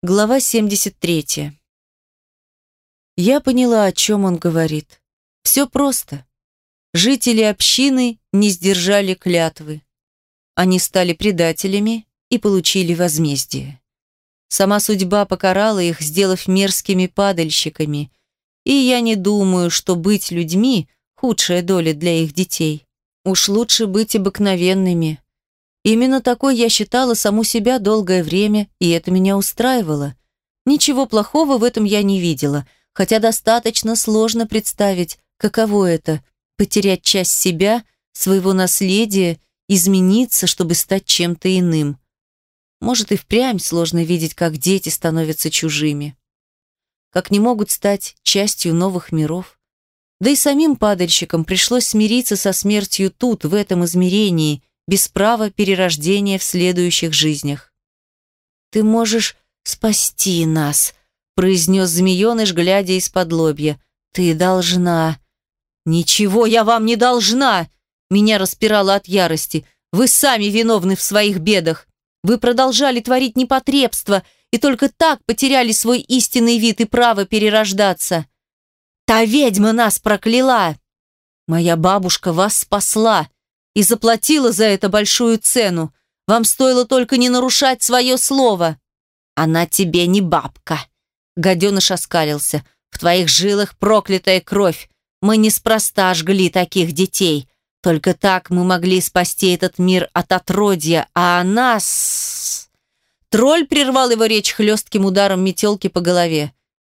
Глава 73. Я поняла, о чем он говорит. Все просто. Жители общины не сдержали клятвы. Они стали предателями и получили возмездие. Сама судьба покарала их, сделав мерзкими падальщиками. И я не думаю, что быть людьми – худшая доля для их детей. Уж лучше быть обыкновенными, Именно такой я считала саму себя долгое время, и это меня устраивало. Ничего плохого в этом я не видела, хотя достаточно сложно представить, каково это – потерять часть себя, своего наследия, измениться, чтобы стать чем-то иным. Может, и впрямь сложно видеть, как дети становятся чужими. Как не могут стать частью новых миров. Да и самим падальщикам пришлось смириться со смертью тут, в этом измерении, без права перерождения в следующих жизнях. «Ты можешь спасти нас», — произнес змееныш, глядя из-под лобья. «Ты должна». «Ничего я вам не должна!» Меня распирало от ярости. «Вы сами виновны в своих бедах. Вы продолжали творить непотребство и только так потеряли свой истинный вид и право перерождаться. Та ведьма нас прокляла! Моя бабушка вас спасла!» И заплатила за это большую цену. Вам стоило только не нарушать свое слово. Она тебе не бабка. Гаденыш оскалился. В твоих жилах проклятая кровь. Мы неспроста жгли таких детей. Только так мы могли спасти этот мир от отродья, а она... Тролль прервал его речь хлестким ударом метелки по голове.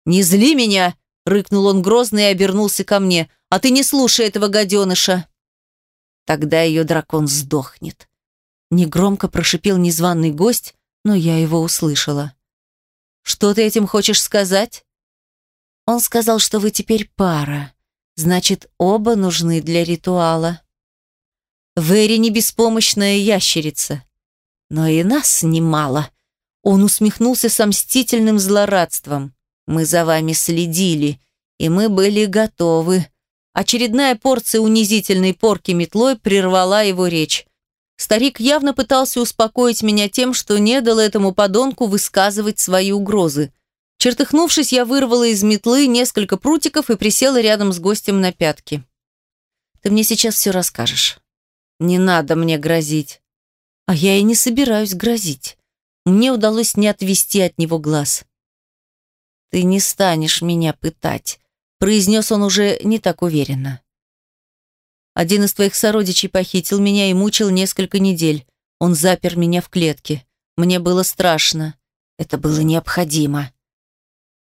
«Не зли меня!» — рыкнул он грозно и обернулся ко мне. «А ты не слушай этого гаденыша!» Тогда ее дракон сдохнет. Негромко прошипел незваный гость, но я его услышала. «Что ты этим хочешь сказать?» Он сказал, что вы теперь пара. Значит, оба нужны для ритуала. Вэри не беспомощная ящерица. Но и нас немало. Он усмехнулся с мстительным злорадством. Мы за вами следили, и мы были готовы. Очередная порция унизительной порки метлой прервала его речь. Старик явно пытался успокоить меня тем, что не дал этому подонку высказывать свои угрозы. Чертыхнувшись, я вырвала из метлы несколько прутиков и присела рядом с гостем на пятки. «Ты мне сейчас все расскажешь. Не надо мне грозить». А я и не собираюсь грозить. Мне удалось не отвести от него глаз. «Ты не станешь меня пытать», произнес он уже не так уверенно. Один из твоих сородичей похитил меня и мучил несколько недель. Он запер меня в клетке. Мне было страшно. Это было необходимо.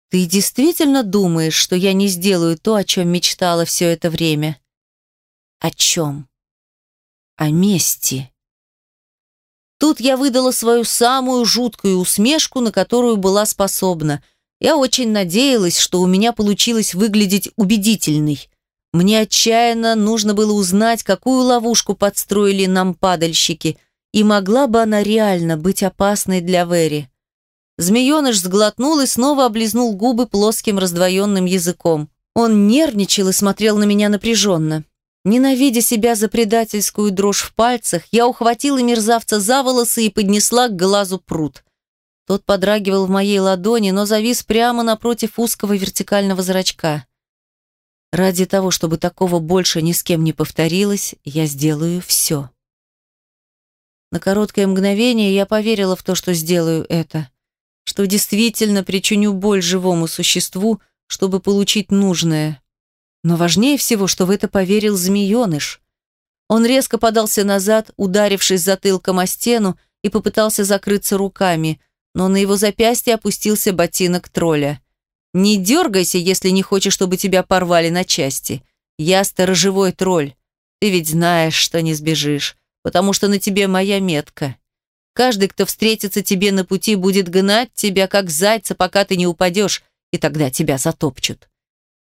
Ты действительно думаешь, что я не сделаю то, о чем мечтала все это время? О чем? О мести. Тут я выдала свою самую жуткую усмешку, на которую была способна – я очень надеялась, что у меня получилось выглядеть убедительной. Мне отчаянно нужно было узнать, какую ловушку подстроили нам падальщики, и могла бы она реально быть опасной для Вэри. Змееныш сглотнул и снова облизнул губы плоским раздвоенным языком. Он нервничал и смотрел на меня напряженно. Ненавидя себя за предательскую дрожь в пальцах, я ухватила мерзавца за волосы и поднесла к глазу пруд. Тот подрагивал в моей ладони, но завис прямо напротив узкого вертикального зрачка. Ради того, чтобы такого больше ни с кем не повторилось, я сделаю все. На короткое мгновение я поверила в то, что сделаю это, что действительно причиню боль живому существу, чтобы получить нужное. Но важнее всего, что в это поверил змееныш. Он резко подался назад, ударившись затылком о стену, и попытался закрыться руками, но на его запястье опустился ботинок тролля. «Не дергайся, если не хочешь, чтобы тебя порвали на части. Я сторожевой тролль. Ты ведь знаешь, что не сбежишь, потому что на тебе моя метка. Каждый, кто встретится тебе на пути, будет гнать тебя, как зайца, пока ты не упадешь, и тогда тебя затопчут».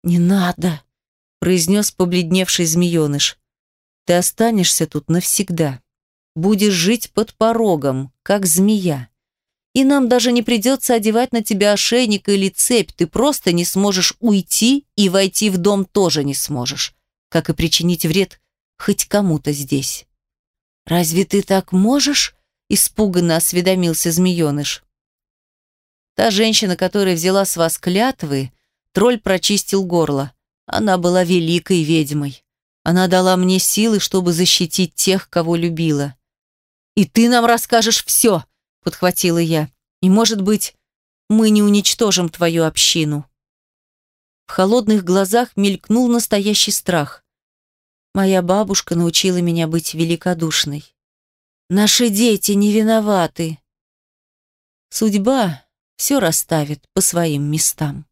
«Не надо», — произнес побледневший змееныш. «Ты останешься тут навсегда. Будешь жить под порогом, как змея. И нам даже не придется одевать на тебя ошейник или цепь, ты просто не сможешь уйти и войти в дом тоже не сможешь, как и причинить вред хоть кому-то здесь. «Разве ты так можешь?» – испуганно осведомился змееныш. Та женщина, которая взяла с вас клятвы, тролль прочистил горло. Она была великой ведьмой. Она дала мне силы, чтобы защитить тех, кого любила. «И ты нам расскажешь все!» – подхватила я. «И, может быть, мы не уничтожим твою общину». В холодных глазах мелькнул настоящий страх. Моя бабушка научила меня быть великодушной. Наши дети не виноваты. Судьба все расставит по своим местам.